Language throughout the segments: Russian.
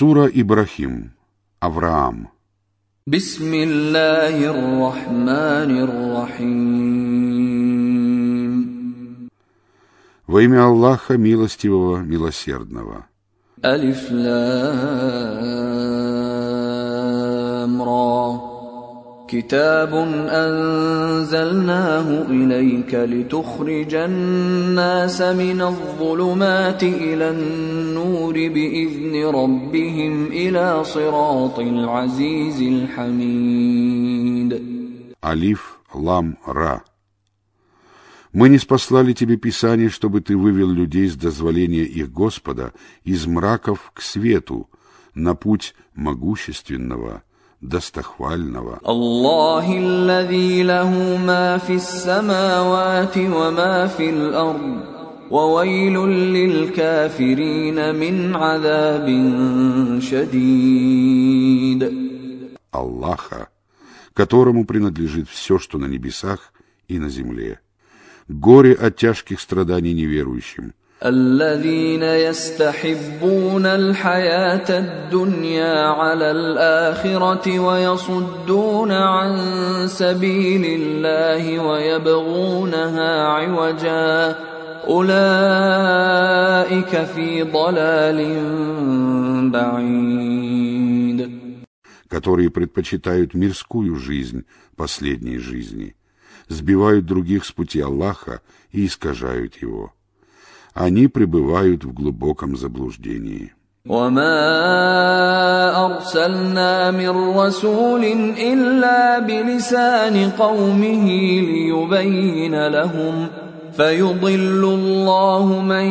Сура Ибрахим. Авраам. Бисмиллахир-рахманир-рахим. Во имя Аллаха Милостивого, Милосердного. Алиф-Лам. كتاب أنزلناه إليك لتخرج الناس من الظلمات إلى النور بإذن ربهم إلى صراط العزيز الحميد Алиф, Лам, Ра. Мы не спаслали тебе Писание, чтобы ты вывел людей с дозволения их Господа из мраков к свету, на путь могущественного, достохвального. الله الذي له ما في السماوات وما في الأرض وويل للكافرين من عذاب شديد Аллаха, которому принадлежит все, что на небесах и на земле. Горе от тяжких страданий неверующим. الذين يستحبون الحياة الدنيا على الآخرة ويصدون عن سبيل الله ويبغونها عوجا أولئك في ضلال بعيد которые предпочитают мирскую жизнь последней жизни, сбивают других с пути Аллаха и искажают его. Они пребывают в глубоком заблуждении. وما أرسلنا من رسول إلا بلسان قومه ليبين لهم فيضل الله من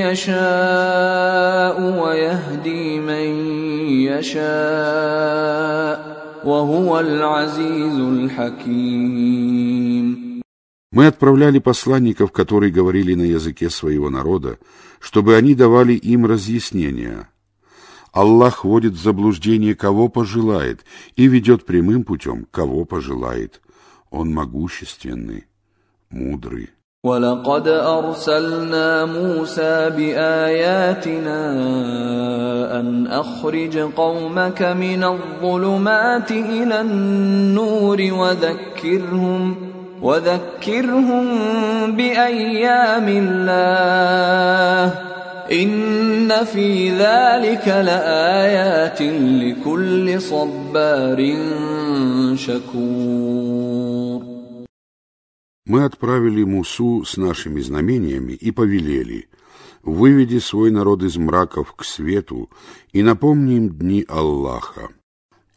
يشاء ويهدي من يشاء وهو العزيز الحكيم Мы отправляли посланников, которые говорили на языке своего народа, чтобы они давали им разъяснения. Аллах вводит в заблуждение, кого пожелает, и ведет прямым путем, кого пожелает. Он могущественный, мудрый. ولقد أرسلنا موسى بآياتنا أن أخرج قومك من الظلمات إلى النور وذكرهم وذكرهم بأيام الله إن في ذلك لآيات لكل صبار شكور Мы отправили Мусу с нашими знамениями и повелели, выведи свой народ из мраков к свету и напомни им дни Аллаха.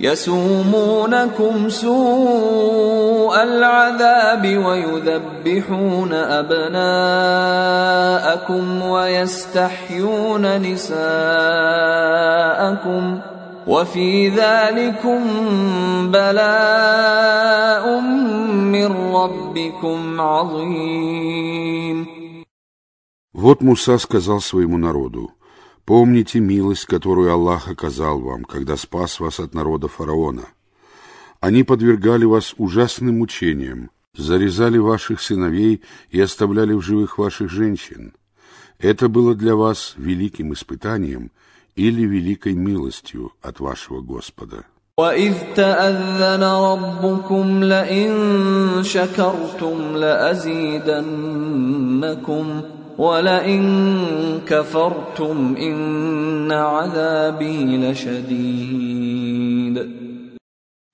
يسومونكم سوء العذاب ويذبحون أبناءكم ويستحيون نساءكم وفي ذلكم بلاء من ربكم عظيم Вот Муса сказал своему народу, «Помните милость, которую Аллах оказал вам, когда спас вас от народа фараона. Они подвергали вас ужасным мучениям, зарезали ваших сыновей и оставляли в живых ваших женщин. Это было для вас великим испытанием или великой милостью от вашего Господа». وإذ تأذن ربكم لئن شكرتم لأزيدنكم ولئن كفرتم إن عذابي لشديد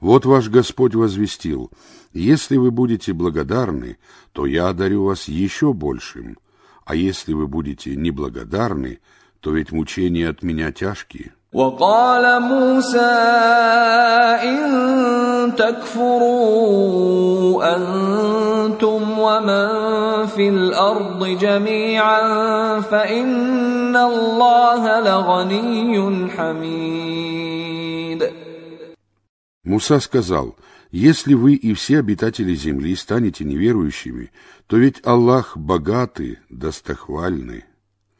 Вот ваш Господь возвестил, если вы будете благодарны, то я одарю вас еще большим, а если вы будете неблагодарны, то ведь мучения от меня тяжкие. وقال موسى إن تكفروا أنتم ومن في الأرض جميعا فإن الله لغني حميد Муса сказал, Если вы и все обитатели земли станете неверующими, то ведь Аллах богатый, достохвальный.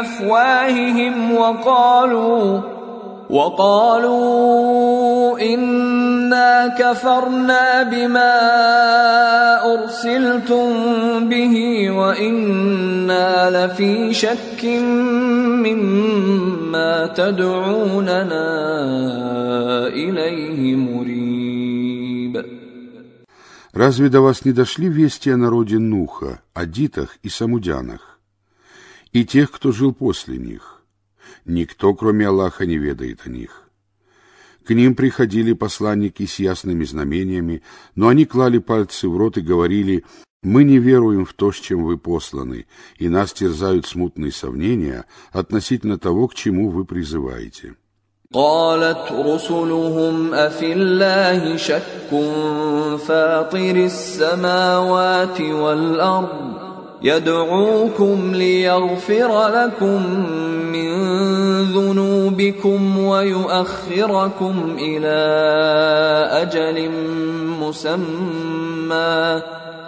أفواههم وقالوا وقالوا إنا كفرنا بما أرسلتم به وإنا لفي شك مما تدعوننا إليه مريب Разве до вас не дошли вести о народе Нуха, Адитах и Самудянах? и тех, кто жил после них. Никто, кроме Аллаха, не ведает о них. К ним приходили посланники с ясными знамениями, но они клали пальцы в рот и говорили, «Мы не веруем в то, с чем вы посланы, и нас терзают смутные сомнения относительно того, к чему вы призываете». قالت رسلهم أفي الله شك فاطر السماوات والأرض يدعوكم ليغفر لكم من ذنوبكم ويؤخركم إلى أجل مسمى.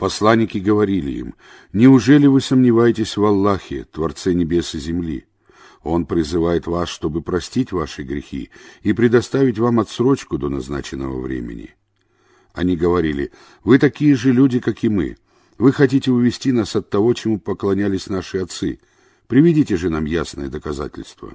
Посланники говорили им, «Неужели вы сомневаетесь в Аллахе, Творце небес и земли? Он призывает вас, чтобы простить ваши грехи и предоставить вам отсрочку до назначенного времени». Они говорили, «Вы такие же люди, как и мы. Вы хотите увести нас от того, чему поклонялись наши отцы. Приведите же нам ясное доказательство».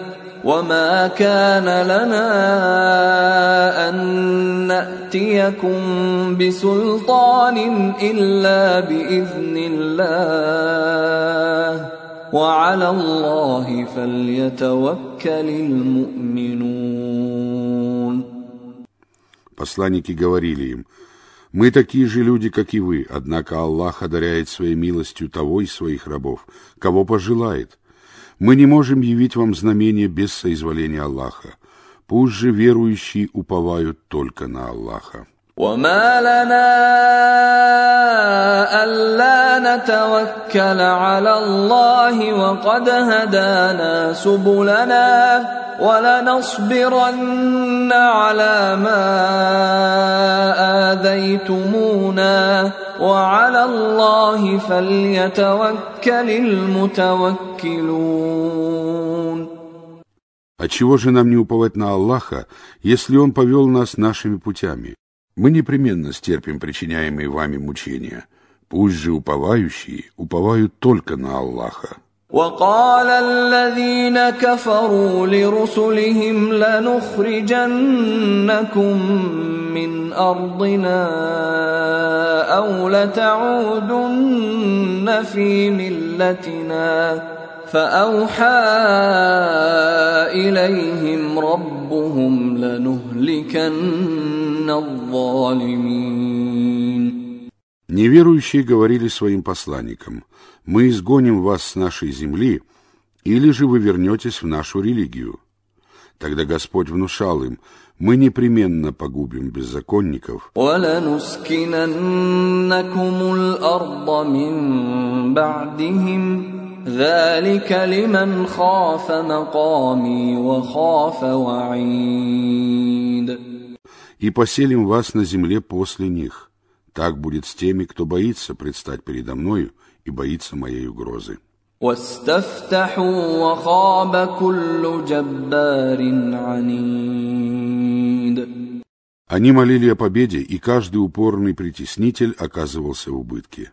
وما كان لنا ان ناتيكم بسلطان الا باذن الله وعلى الله فليتوكل المؤمنون Посланники говорили им, «Мы такие же люди, как и вы, однако Аллах одаряет своей милостью того из своих рабов, кого пожелает, мы не можем явить вам знамение без соизволения Аллаха. Пусть же верующие уповают только на Аллаха. وما لنا ألا نتوكل على الله وقد هدانا سبلنا ولنصبرن على ما آذيتمونا وعلى الله فليتوكل المتوكلون Отчего же нам не уповать на Аллаха, если Он повел нас нашими путями? Мы непременно стерпим причиняемые вами мучения. Пусть же уповающие уповают только на Аллаха. وقال الذين كفروا لرسلهم لنخرجنكم من ارضنا او لتعودن في ملتنا فاوحى اليهم ربهم لنهلكن الظالمين Неверующие говорили своим посланникам, «Мы изгоним вас с нашей земли, или же вы вернетесь в нашу религию». Тогда Господь внушал им, «Мы непременно погубим беззаконников». وَلَنُسْكِنَنَّكُمُ الْأَرْضَ مِنْ بَعْدِهِمْ ذلك لمن خاف مقامي وخاف وعيد И поселим вас на земле после них. Так будет с теми, кто боится предстать передо мною и боится моей угрозы. واستفتحوا وخاب كل جبار عنيد Они молили о победе, и каждый упорный притеснитель оказывался в убытке.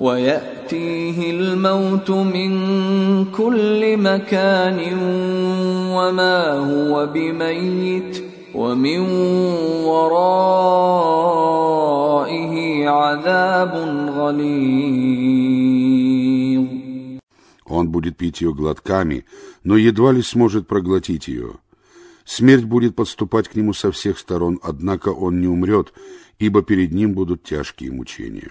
ويأتيه الموت من كل مكان وما هو بميت ومن ورائه عذاب غليظ Он будет пить ее глотками, но едва ли сможет проглотить ее. Смерть будет подступать к нему со всех сторон, однако он не умрет, ибо перед ним будут тяжкие мучения.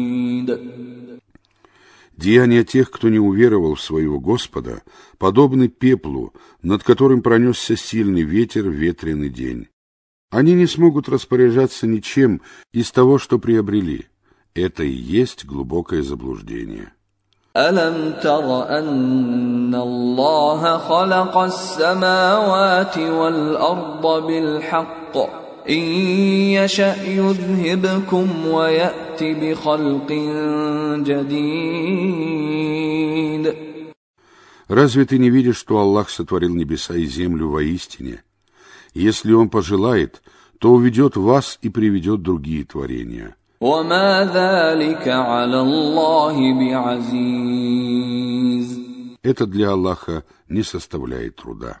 Деяния тех, кто не уверовал в своего Господа, подобны пеплу, над которым пронесся сильный ветер в ветреный день. Они не смогут распоряжаться ничем из того, что приобрели. Это и есть глубокое заблуждение. ألم تر أن الله خلق السماوات والأرض بالحق إن يشأ يذهبكم ويأت بخلق جديد Разве ты не видишь, что Аллах сотворил небеса и землю воистине? Если Он пожелает, то уведет вас и приведет другие творения. وما ذلك على الله بعزيز Это для Аллаха не составляет труда.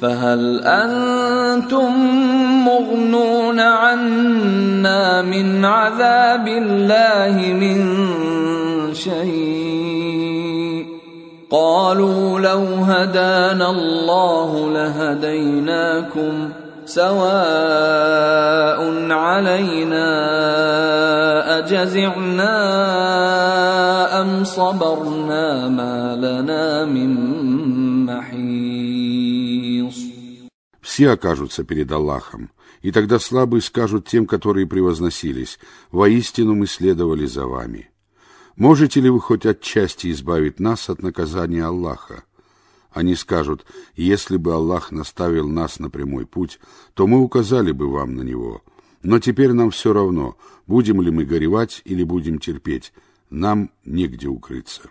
فهل أنتم مغنون عنا من عذاب الله من شيء؟ قالوا لو هدانا الله لهديناكم سواء علينا أجزعنا أم صبرنا ما لنا من محيص Все окажутся перед Аллахом, и тогда слабые скажут тем, которые превозносились, «Воистину мы следовали за вами». Можете ли вы хоть отчасти избавить нас от наказания Аллаха? Они скажут, если бы Аллах наставил нас на прямой путь, то мы указали бы вам на него. Но теперь нам все равно, будем ли мы горевать или будем терпеть, нам негде укрыться.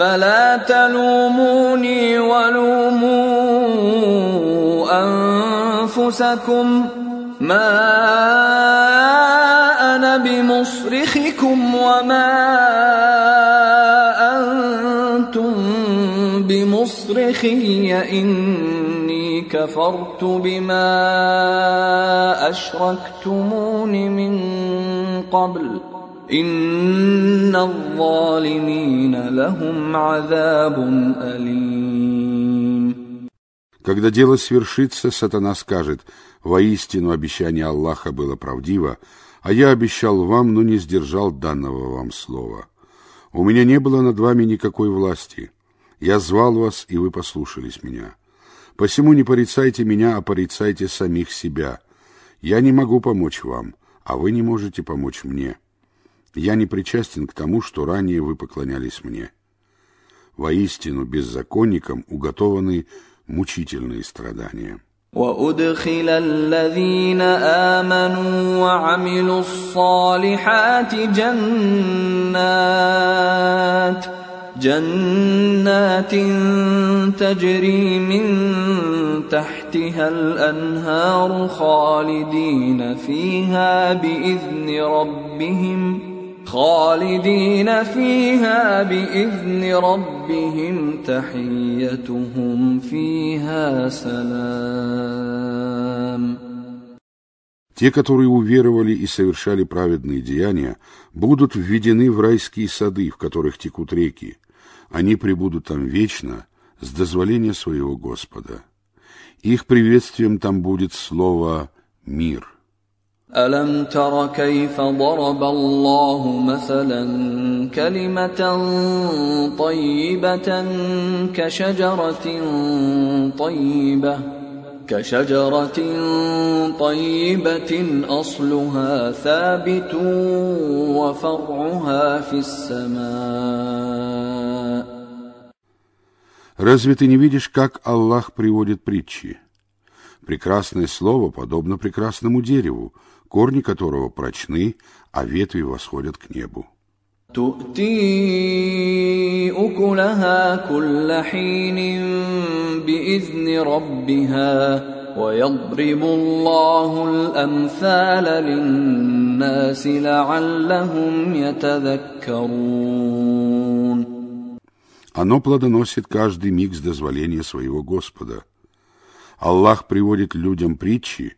فلا تلوموني ولوموا أنفسكم ما أنا بمصرخكم وما أنتم بمصرخي إني كفرت بما أشركتمون من قبل إن الظالمين لهم عذاب أليم Когда дело свершится, сатана скажет, «Воистину обещание Аллаха было правдиво, а я обещал вам, но не сдержал данного вам слова. У меня не было над вами никакой власти. Я звал вас, и вы послушались меня. Посему не порицайте меня, а порицайте самих себя. Я не могу помочь вам, а вы не можете помочь мне. Я не причастен к тому, что ранее вы поклонялись мне. Воистину беззаконникам уготованы мучительные страдания. وأدخل الذين آمنوا وعملوا الصالحات جنات جنات تجري من تحتها الأنهار خالدين فيها بإذن ربهم خالدين فيها بإذن ربهم تحيتهم فيها سلام Те, которые уверовали и совершали праведные деяния, будут введены в райские сады, в которых текут реки. Они пребудут там вечно, с дозволения своего Господа. Их приветствием там будет слово «мир». ألم تر كيف ضرب الله مثلا كلمة طيبة كشجرة طيبة كشجرة طيبة أصلها ثابت وفرعها في السماء Разве ты не видишь, как Аллах приводит притчи? Прекрасное слово подобно прекрасному дереву, корни которого прочны, а ветви восходят к небу. تؤتي أكلها كل حين بإذن ربها ويضرب الله الأمثال للناس لعلهم يتذكرون Оно плодоносит каждый миг с дозволения своего Господа. Аллах приводит людям притчи,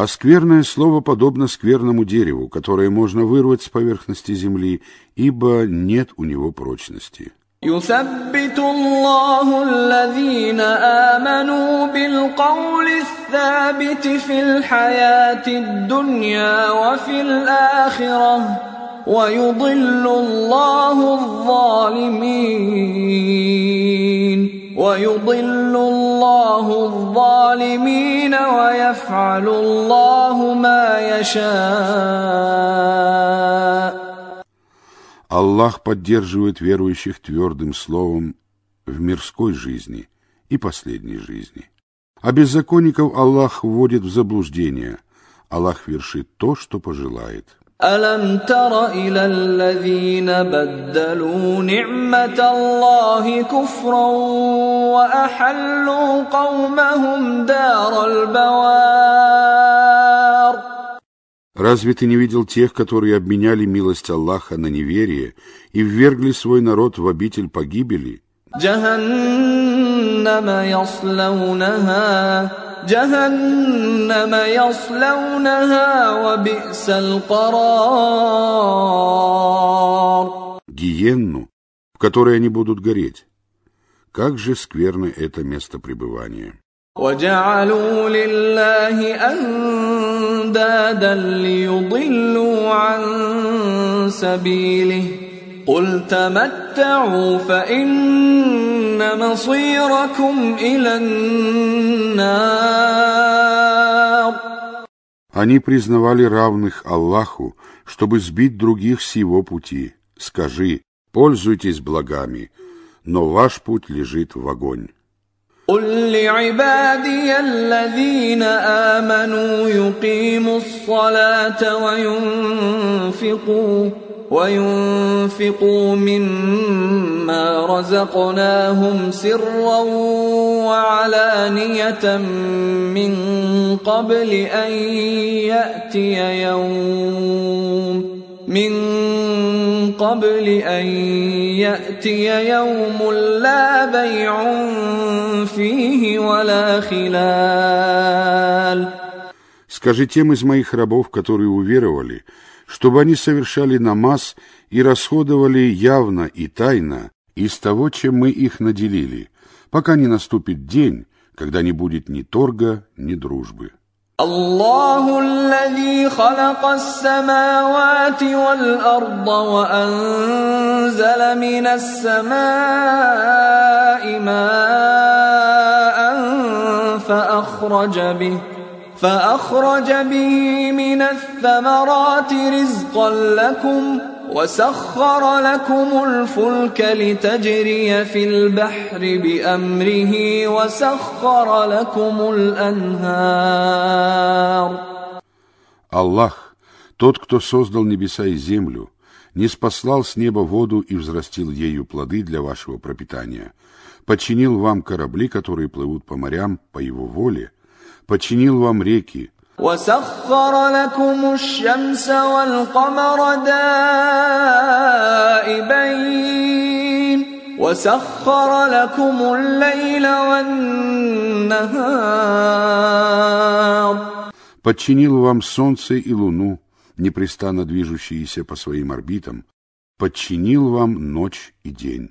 А скверное слово подобно скверному дереву, которое можно вырвать с поверхности земли, ибо нет у него прочности. يثبت الله الذين آمنوا بالقول الثابت في الحياة الدنيا وفي الآخرة ويضل الله الظالمين ويضل الله الظالمين ويفعل الله ما يشاء Аллах поддерживает верующих твердым словом в мирской жизни и последней жизни. А беззаконников Аллах вводит в заблуждение. Аллах вершит то, что пожелает. ألم تر إلى الذين بدلوا نعمة الله كفرا وأحلوا قومهم دار البوار Разве ты не видел тех, которые обменяли милость Аллаха на неверие и ввергли свой народ в обитель погибели? جهنم يصلونها جهنم يصلونها وبئس القرار Гиенну, в которой они будут гореть. Как же скверно это место пребывания. وجعلوا لله أندادا ليضلوا عن سبيله قل تمتعوا فإن مصيركم إلى النار Они признавали равных Аллаху, чтобы сбить других с его пути. Скажи, пользуйтесь благами, но ваш путь лежит в огонь. قل لعبادي الذين آمنوا يقيموا الصلاة وينفقوا وينفقوا مما رزقناهم سرا وعلانية من قبل أن يأتي يوم من قبل أن يأتي يوم لا بيع فيه ولا خلال Скажи тем из моих рабов, которые уверовали, чтобы они совершали намаз и расходовали явно и тайно из того, чем мы их наделили, пока не наступит день, когда не будет ни торга, ни дружбы. الله الذي خلق السماوات والأرض وأنزل من السماء ماء فأخرج به فأخرج به من الثمرات رزقا لكم وسخر لكم الفلك لتجري في البحر بأمره وسخر لكم الأنهار Аллах, тот, кто создал небеса и землю, не спаслал с неба воду и взрастил ею плоды для вашего пропитания, подчинил вам корабли, которые плывут по морям по его воле, подчинил вам реки, وسخر لكم الشمس والقمر دائبين وسخر لكم الليل والنهار подчинил вам солнце и луну, непрестанно движущиеся по своим орбитам, подчинил вам ночь и день.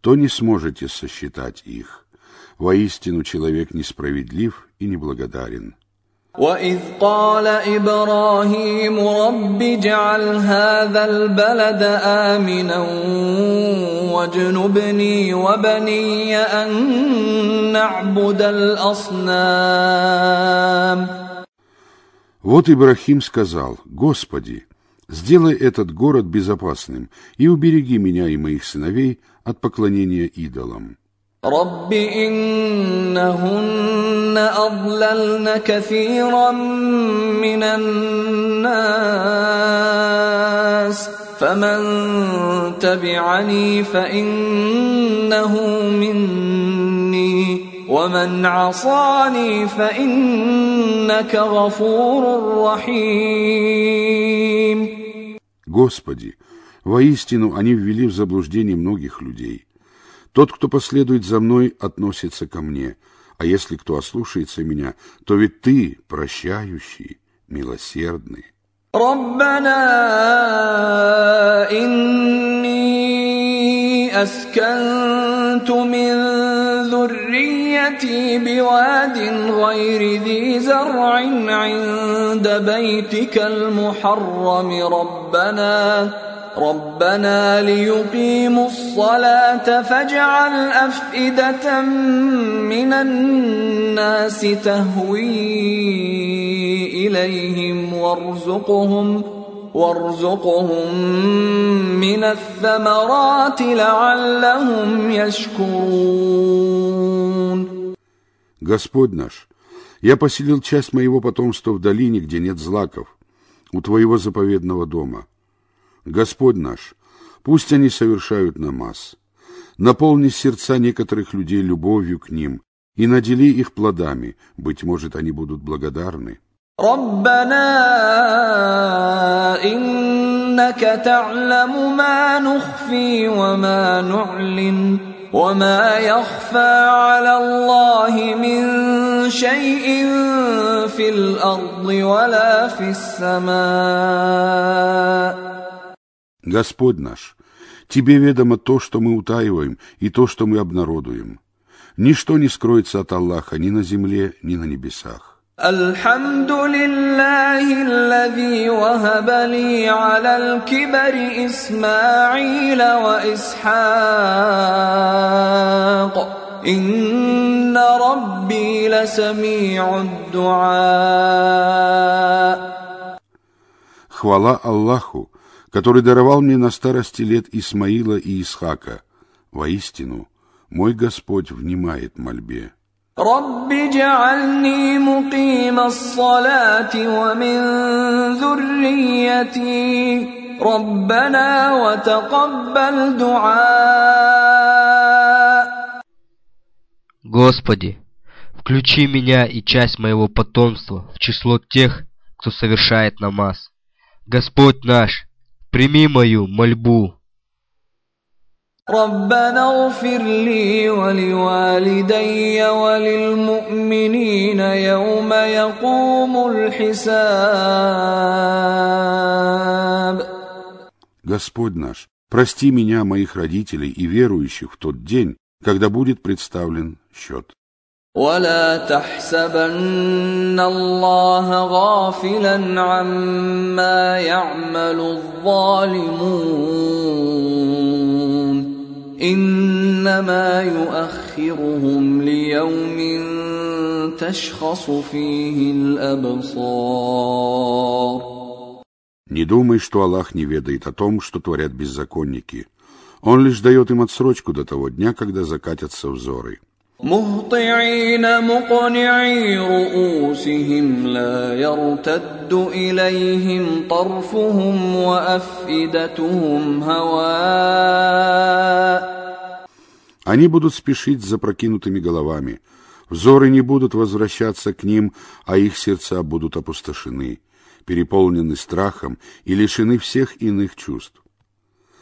то не сможете сосчитать их. Воистину человек несправедлив и неблагодарен. وإذ قال إبراهيم رب اجعل هذا البلد آمنا واجنبني وبني أن نعبد الأصنام Вот Ибрахим сказал, «Господи, сделай этот город безопасным и убереги меня и моих сыновей от поклонения идолам». رب إنهن أضللن كثيرا من الناس فمن تبعني فإنه مني ومن عصاني فإنك غفور رحيم Господи, воистину они ввели в заблуждение многих людей. Тот, кто последует за мной, относится ко мне, а если кто ослушается меня, то ведь ты прощающий, милосердный. ربنا إني أسكنت من ذريتي بواد غير ذي زرع عند بيتك المحرم. ربنا ربنا ليقيموا الصلاة فاجعل أفئدة من الناس تهوي إليهم وارزقهم وارزقهم من الثمرات لعلهم يشكرون Господь наш, я поселил часть моего потомства в долине, где нет злаков, у Твоего заповедного дома – Господь наш, пусть они совершают намаз. Наполни сердца некоторых людей любовью к ним и надели их плодами, быть может, они будут благодарны. ربنا إنك تعلم ما نخفي وما نعلن وما يخفى على الله من شيء في الأرض ولا في السماء Господь наш, Тебе ведомо то, что мы утаиваем, и то, что мы обнародуем. Ничто не скроется от Аллаха ни на земле, ни на небесах. الحمد لله الذي وهب لي على الكبر إسماعيل وإسحاق إن ربي لسميع الدعاء Хвала Аллаху, который даровал мне на старости лет Исмаила и Исхака. Воистину, мой Господь внимает мольбе. رب اجعلني مقيم الصلاة ومن ذريتي ربنا وتقبل دعاء Господи, включи меня и часть моего потомства в число тех, кто совершает намаз. Господь наш, прими мою мольбу. ربنا اغفر لي ولوالدي وللمؤمنين يوم يقوم الحساب Господь наш, прости меня, моих родителей и верующих в тот день, когда будет представлен счет. ولا تحسبن الله غافلا عما يعمل الظالمون انما يؤخرهم ليوم تشخص فيه الابصار Не думай, что Аллах не ведает о том, что творят беззаконники. Он лишь дает им отсрочку до того дня, когда закатятся взоры. مهطعين مقنعي رؤوسهم لا يرتد اليهم طرفهم وافئدتهم هواء Они будут спешить с запрокинутыми головами. Взоры не будут возвращаться к ним, а их сердца будут опустошены, переполнены страхом и лишены всех иных чувств.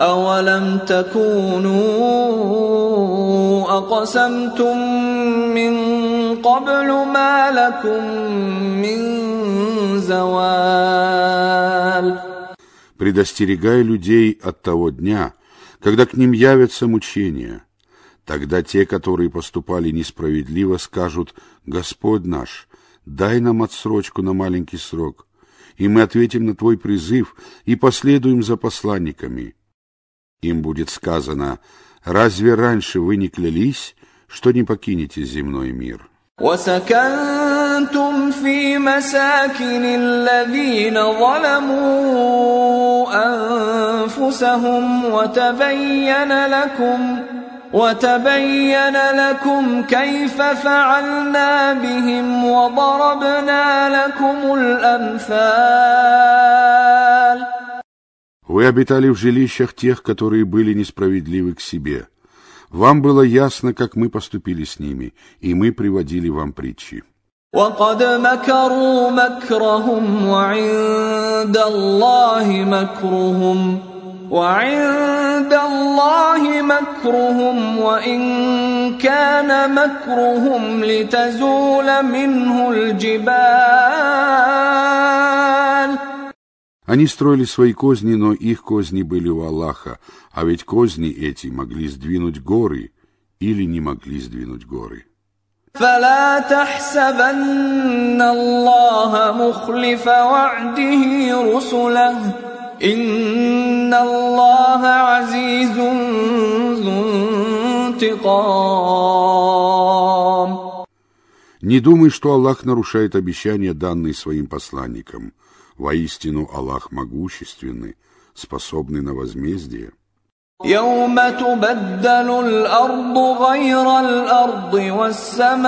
أولم تكونوا أقسمتم من قبل ما لكم من زوال предостерегая людей от того дня, когда к ним явятся мучения. Тогда те, которые поступали несправедливо, скажут «Господь наш, дай нам отсрочку на маленький срок, и мы ответим на Твой призыв и последуем за посланниками». Им будет сказано, разве раньше вы не клялись, что не покинете земной мир? وسكنتم في مساكن الذين ظلموا أنفسهم وتبين لكم وتبين لكم كيف فعلنا بهم وضربنا لكم الأمثال Вы обитали в жилищах тех, которые были несправедливы к себе. Вам было ясно, как мы поступили с ними, и мы приводили вам притчи. وقد مكروا مكرهم وعند الله مكرهم وعند الله مكرهم وإن كان مكرهم لتزول منه الجبال Они строили свои козни, но их козни были у Аллаха, а ведь козни эти могли сдвинуть горы или не могли сдвинуть горы. فلا تحسبن الله مخلف وعده رسله إن الله عزيز ذو انتقام Не думай, что Аллах нарушает обещания, данные своим посланникам. Воистину Аллах могущественный, способный на возмездие. يوم تبدل الأرض غير الأرض والسماوات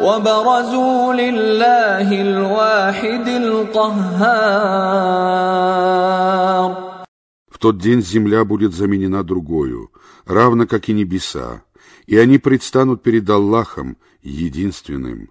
وبرزوا لله الواحد القهار В тот день земля будет заменена другою, равно как и небеса, и они предстанут перед Аллахом, единственным,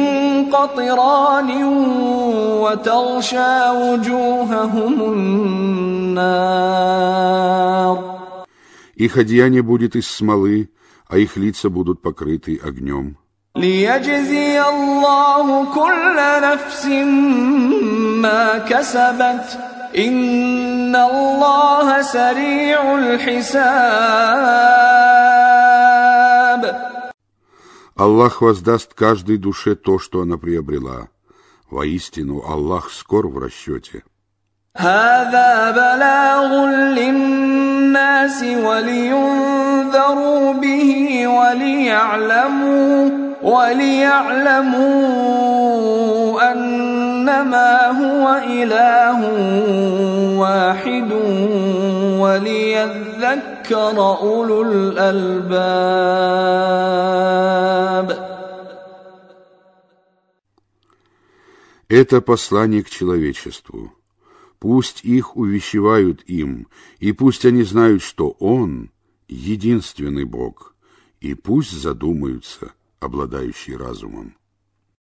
قطران وتغشى وجوههم النار Их одеяние будет из смолы, а их лица будут покрыты огнем. ليجزي الله كل نفس ما كسبت إن الله سريع الحساب Аллах воздаст каждой душе то, что она приобрела. Воистину, Аллах скор в расчете. هذا بلاغ للناس ولينذروا به وليعلموا وليعلموا أنما هو إله واحد وليذكر أولو الألباب Это послание к человечеству. Пусть их увещевают им, и пусть они знают, что Он — единственный Бог, и пусть задумаются, обладающие разумом.